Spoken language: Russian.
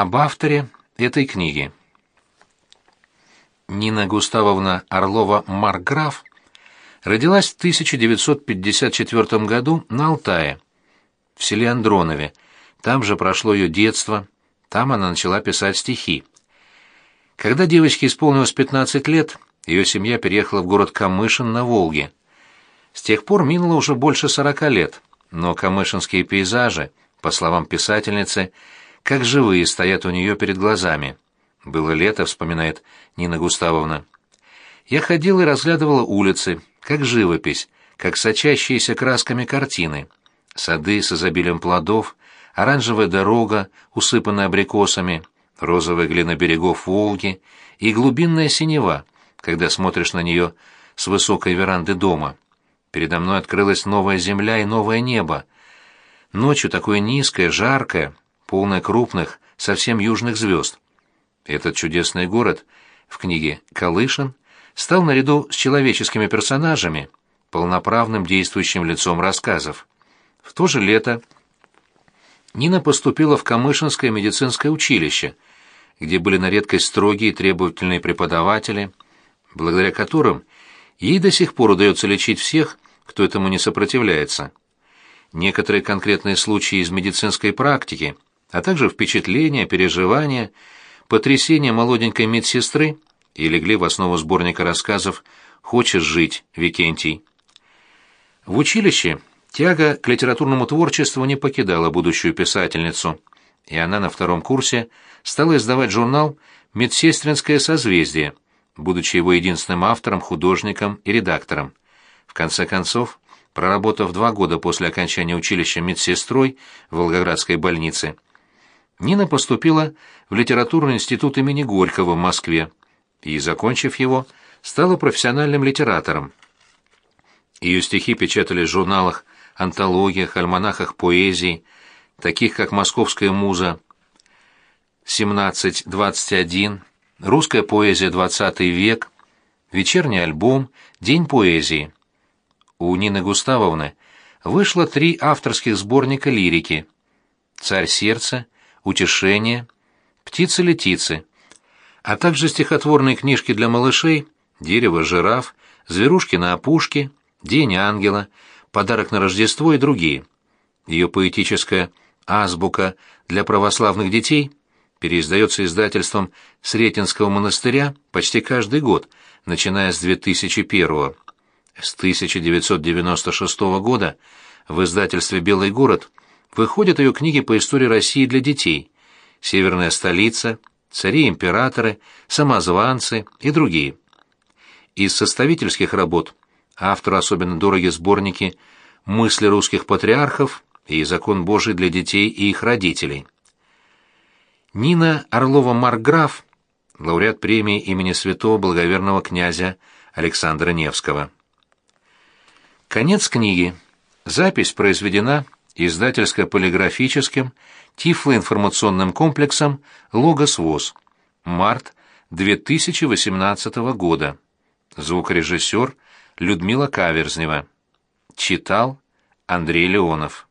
об авторе этой книги. Нина Густавовна Орлова-Марграф родилась в 1954 году на Алтае, в селе Андронове. Там же прошло ее детство, там она начала писать стихи. Когда девочке исполнилось 15 лет, ее семья переехала в город Камышин на Волге. С тех пор минуло уже больше 40 лет, но камышинские пейзажи, по словам писательницы, как живые стоят у нее перед глазами. «Было лето», — вспоминает Нина Густавовна. «Я ходила и разглядывала улицы, как живопись, как сочащиеся красками картины. Сады с изобилием плодов, оранжевая дорога, усыпанная абрикосами, розовая глина берегов Волги и глубинная синева, когда смотришь на нее с высокой веранды дома. Передо мной открылась новая земля и новое небо. Ночью такое низкое, жаркое, полное крупных, совсем южных звезд. Этот чудесный город в книге «Калышин» стал наряду с человеческими персонажами полноправным действующим лицом рассказов. В то же лето Нина поступила в Камышинское медицинское училище, где были на редкость строгие и требовательные преподаватели, благодаря которым ей до сих пор удается лечить всех, кто этому не сопротивляется. Некоторые конкретные случаи из медицинской практики, а также впечатления, переживания, потрясения молоденькой медсестры и легли в основу сборника рассказов «Хочешь жить, Викентий?». В училище тяга к литературному творчеству не покидала будущую писательницу, и она на втором курсе стала издавать журнал «Медсестринское созвездие», будучи его единственным автором, художником и редактором. В конце концов, проработав два года после окончания училища медсестрой в Волгоградской больнице, Нина поступила в литературный институт имени Горького в Москве и, закончив его, стала профессиональным литератором. Ее стихи печатались в журналах, антологиях, альманахах поэзии, таких как «Московская муза», «1721», «Русская поэзия. XX век», «Вечерний альбом», «День поэзии». У Нины Густавовны вышло три авторских сборника лирики «Царь сердца», «Утешение», «Птицы-летицы», а также стихотворные книжки для малышей «Дерево-жираф», «Зверушки на опушке», «День ангела», «Подарок на Рождество» и другие. Ее поэтическая «Азбука для православных детей» переиздается издательством Сретенского монастыря почти каждый год, начиная с 2001 года. С 1996 года в издательстве «Белый город» выходят ее книги по истории России для детей «Северная столица», «Цари-императоры», «Самозванцы» и другие. Из составительских работ автору особенно дороги сборники «Мысли русских патриархов» и «Закон Божий для детей и их родителей». Нина Орлова-Марграф, лауреат премии имени святого благоверного князя Александра Невского. Конец книги. Запись произведена издательско-полиграфическим тифлоинформационным комплексом «Логос ВОЗ». Март 2018 года. Звукорежиссер Людмила Каверзнева. Читал Андрей Леонов.